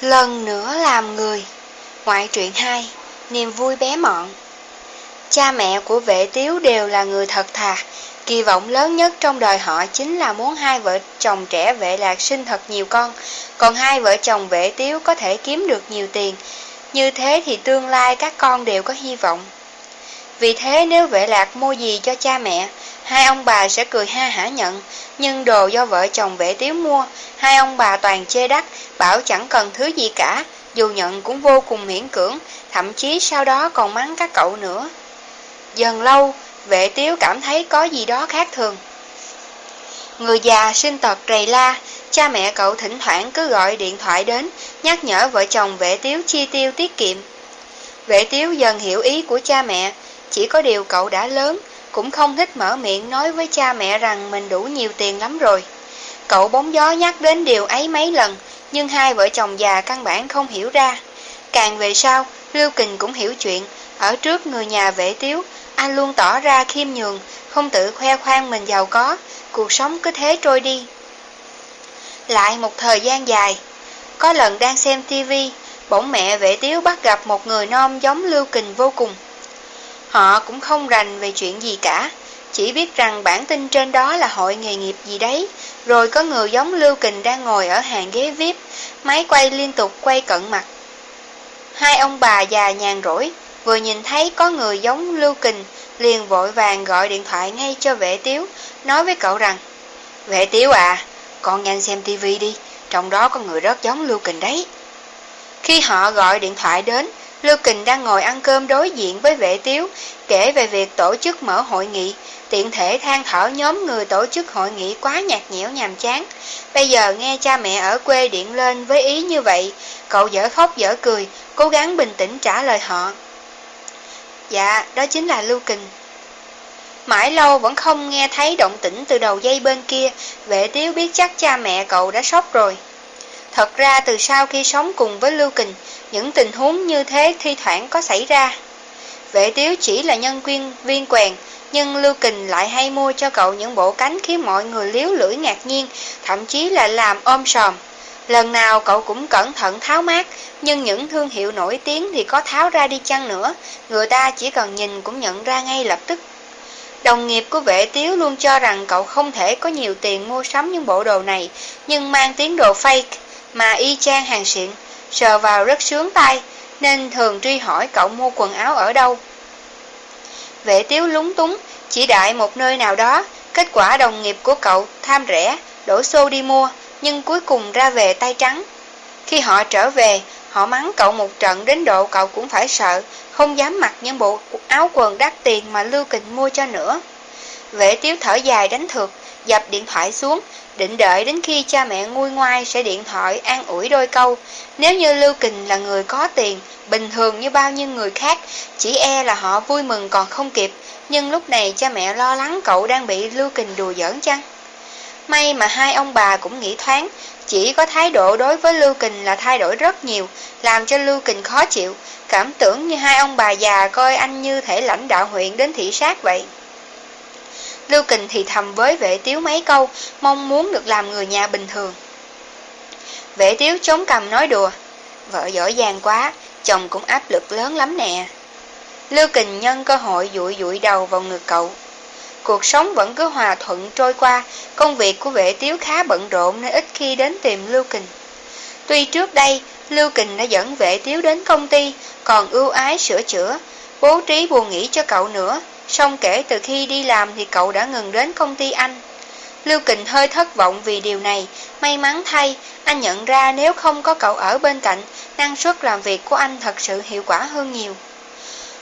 Lần nữa làm người. Ngoại truyện 2 Niềm vui bé mọn. Cha mẹ của vệ tiếu đều là người thật thà. Kỳ vọng lớn nhất trong đời họ chính là muốn hai vợ chồng trẻ vệ lạc sinh thật nhiều con. Còn hai vợ chồng vệ tiếu có thể kiếm được nhiều tiền. Như thế thì tương lai các con đều có hy vọng. Vì thế nếu vệ lạc mua gì cho cha mẹ, Hai ông bà sẽ cười ha hả nhận. Nhưng đồ do vợ chồng vệ tiếu mua, Hai ông bà toàn chê đắt Bảo chẳng cần thứ gì cả, Dù nhận cũng vô cùng miễn cưỡng, Thậm chí sau đó còn mắng các cậu nữa. Dần lâu, Vệ tiếu cảm thấy có gì đó khác thường. Người già sinh tật rầy la, Cha mẹ cậu thỉnh thoảng cứ gọi điện thoại đến, Nhắc nhở vợ chồng vệ tiếu chi tiêu tiết kiệm. Vệ tiếu dần hiểu ý của cha mẹ chỉ có điều cậu đã lớn Cũng không thích mở miệng nói với cha mẹ rằng mình đủ nhiều tiền lắm rồi Cậu bóng gió nhắc đến điều ấy mấy lần Nhưng hai vợ chồng già căn bản không hiểu ra Càng về sau Lưu Kình cũng hiểu chuyện Ở trước người nhà vệ tiếu anh luôn tỏ ra khiêm nhường, không tự khoe khoang mình giàu có, cuộc sống cứ thế trôi đi. Lại một thời gian dài, có lần đang xem tivi, bỗng mẹ vệ tiếu bắt gặp một người non giống Lưu Kình vô cùng. Họ cũng không rành về chuyện gì cả, chỉ biết rằng bản tin trên đó là hội nghề nghiệp gì đấy, rồi có người giống Lưu Kình đang ngồi ở hàng ghế VIP, máy quay liên tục quay cận mặt. Hai ông bà già nhàn rỗi, vừa nhìn thấy có người giống Lưu Kình, liền vội vàng gọi điện thoại ngay cho vệ tiếu, nói với cậu rằng, Vệ tiếu à, con nhanh xem tivi đi, trong đó có người rất giống Lưu Kình đấy. Khi họ gọi điện thoại đến, Lưu Kình đang ngồi ăn cơm đối diện với vệ tiếu, kể về việc tổ chức mở hội nghị, tiện thể than thở nhóm người tổ chức hội nghị quá nhạt nhẽo nhàm chán. Bây giờ nghe cha mẹ ở quê điện lên với ý như vậy, cậu dở khóc dở cười, cố gắng bình tĩnh trả lời họ. Dạ, đó chính là Lưu Kình. Mãi lâu vẫn không nghe thấy động tĩnh từ đầu dây bên kia, vệ tiếu biết chắc cha mẹ cậu đã sốc rồi. Thật ra từ sau khi sống cùng với Lưu Kình, những tình huống như thế thi thoảng có xảy ra. Vệ tiếu chỉ là nhân viên viên quèn, nhưng Lưu Kình lại hay mua cho cậu những bộ cánh khiến mọi người liếu lưỡi ngạc nhiên, thậm chí là làm ôm sòm. Lần nào cậu cũng cẩn thận tháo mát, nhưng những thương hiệu nổi tiếng thì có tháo ra đi chăng nữa, người ta chỉ cần nhìn cũng nhận ra ngay lập tức. Đồng nghiệp của vệ tiếu luôn cho rằng cậu không thể có nhiều tiền mua sắm những bộ đồ này, nhưng mang tiếng đồ fake mà y chang hàng xịn, sờ vào rất sướng tay, nên thường truy hỏi cậu mua quần áo ở đâu. Vệ tiếu lúng túng, chỉ đại một nơi nào đó, kết quả đồng nghiệp của cậu tham rẻ, đổ xô đi mua, nhưng cuối cùng ra về tay trắng. Khi họ trở về, họ mắng cậu một trận đến độ cậu cũng phải sợ, không dám mặc những bộ áo quần đắt tiền mà Lưu Kình mua cho nữa. Vệ tiếu thở dài đánh thược, dập điện thoại xuống, định đợi đến khi cha mẹ nguôi ngoai sẽ điện thoại an ủi đôi câu. Nếu như Lưu Kình là người có tiền, bình thường như bao nhiêu người khác, chỉ e là họ vui mừng còn không kịp, nhưng lúc này cha mẹ lo lắng cậu đang bị Lưu Kình đùa giỡn chăng? May mà hai ông bà cũng nghĩ thoáng, chỉ có thái độ đối với Lưu Kình là thay đổi rất nhiều, làm cho Lưu Kình khó chịu, cảm tưởng như hai ông bà già coi anh như thể lãnh đạo huyện đến thị sát vậy. Lưu Kình thì thầm với vệ tiếu mấy câu, mong muốn được làm người nhà bình thường. Vệ tiếu chống cầm nói đùa, vợ giỏi giang quá, chồng cũng áp lực lớn lắm nè. Lưu Kình nhân cơ hội dụi dụi đầu vào ngực cậu. Cuộc sống vẫn cứ hòa thuận trôi qua, công việc của vệ tiếu khá bận rộn nên ít khi đến tìm Lưu Kình. Tuy trước đây, Lưu Kình đã dẫn vệ tiếu đến công ty, còn ưu ái sửa chữa, bố trí buồn nghỉ cho cậu nữa, song kể từ khi đi làm thì cậu đã ngừng đến công ty anh. Lưu Kình hơi thất vọng vì điều này, may mắn thay, anh nhận ra nếu không có cậu ở bên cạnh, năng suất làm việc của anh thật sự hiệu quả hơn nhiều.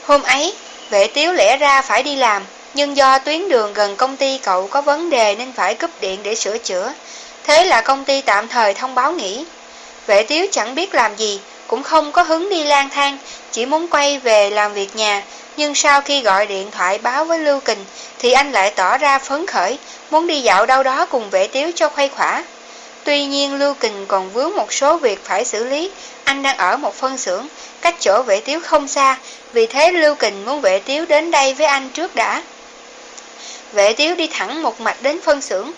Hôm ấy, vệ tiếu lẽ ra phải đi làm, nhưng do tuyến đường gần công ty cậu có vấn đề nên phải cúp điện để sửa chữa. Thế là công ty tạm thời thông báo nghỉ. Vệ tiếu chẳng biết làm gì, cũng không có hứng đi lang thang, chỉ muốn quay về làm việc nhà. Nhưng sau khi gọi điện thoại báo với Lưu Kình, thì anh lại tỏ ra phấn khởi, muốn đi dạo đâu đó cùng vệ tiếu cho khuây khỏa. Tuy nhiên Lưu Kình còn vướng một số việc phải xử lý, anh đang ở một phân xưởng, cách chỗ vệ tiếu không xa, vì thế Lưu Kình muốn vệ tiếu đến đây với anh trước đã. Vệ tiếu đi thẳng một mạch đến phân xưởng.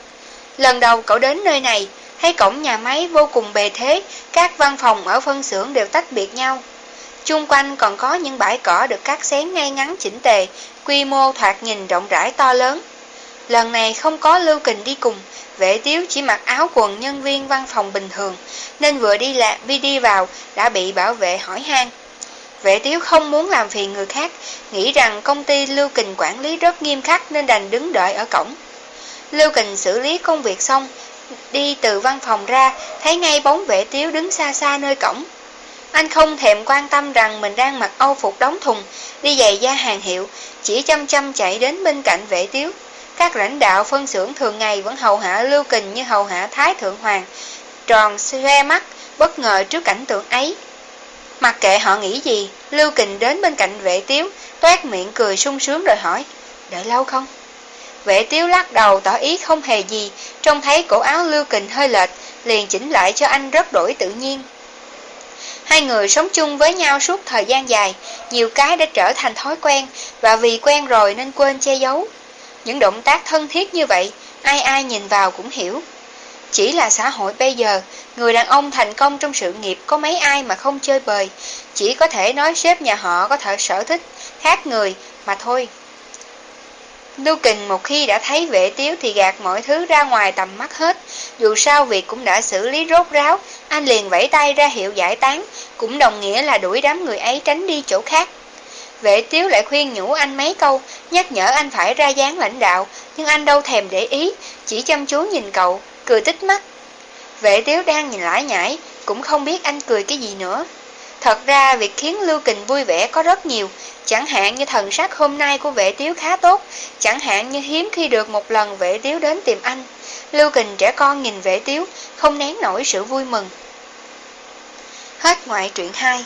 Lần đầu cậu đến nơi này, thấy cổng nhà máy vô cùng bề thế, các văn phòng ở phân xưởng đều tách biệt nhau. Chung quanh còn có những bãi cỏ được cắt xén ngay ngắn chỉnh tề, quy mô thoạt nhìn rộng rãi to lớn. Lần này không có Lưu Kình đi cùng, vệ tiếu chỉ mặc áo quần nhân viên văn phòng bình thường, nên vừa đi lạc vi đi vào đã bị bảo vệ hỏi han. Vệ tiếu không muốn làm phiền người khác, nghĩ rằng công ty Lưu Kình quản lý rất nghiêm khắc nên đành đứng đợi ở cổng. Lưu Kình xử lý công việc xong, đi từ văn phòng ra, thấy ngay bóng vệ tiếu đứng xa xa nơi cổng. Anh không thèm quan tâm rằng mình đang mặc âu phục đóng thùng, đi giày da hàng hiệu, chỉ chăm chăm chạy đến bên cạnh vệ tiếu. Các lãnh đạo phân xưởng thường ngày vẫn hầu hạ Lưu Kình như hầu hạ Thái Thượng Hoàng, tròn xoe mắt, bất ngờ trước cảnh tượng ấy. Mặc kệ họ nghĩ gì, Lưu Kình đến bên cạnh vệ tiếu, toát miệng cười sung sướng rồi hỏi, đợi lâu không? Vệ tiếu lắc đầu tỏ ý không hề gì, trông thấy cổ áo Lưu Kình hơi lệch, liền chỉnh lại cho anh rất đổi tự nhiên. Hai người sống chung với nhau suốt thời gian dài, nhiều cái đã trở thành thói quen, và vì quen rồi nên quên che giấu. Những động tác thân thiết như vậy, ai ai nhìn vào cũng hiểu. Chỉ là xã hội bây giờ, người đàn ông thành công trong sự nghiệp có mấy ai mà không chơi bời, chỉ có thể nói sếp nhà họ có thể sở thích, khác người mà thôi. Lưu Kình một khi đã thấy vệ tiếu thì gạt mọi thứ ra ngoài tầm mắt hết. Dù sao việc cũng đã xử lý rốt ráo, anh liền vẫy tay ra hiệu giải tán, cũng đồng nghĩa là đuổi đám người ấy tránh đi chỗ khác. Vệ tiếu lại khuyên nhủ anh mấy câu, nhắc nhở anh phải ra dáng lãnh đạo, nhưng anh đâu thèm để ý, chỉ chăm chú nhìn cậu, cười tích mắt. Vệ tiếu đang nhìn lãi nhãi, cũng không biết anh cười cái gì nữa. Thật ra việc khiến Lưu Kình vui vẻ có rất nhiều, chẳng hạn như thần sắc hôm nay của vệ tiếu khá tốt, chẳng hạn như hiếm khi được một lần vệ tiếu đến tìm anh. Lưu Kình trẻ con nhìn vệ tiếu, không nén nổi sự vui mừng. Hết ngoại truyện 2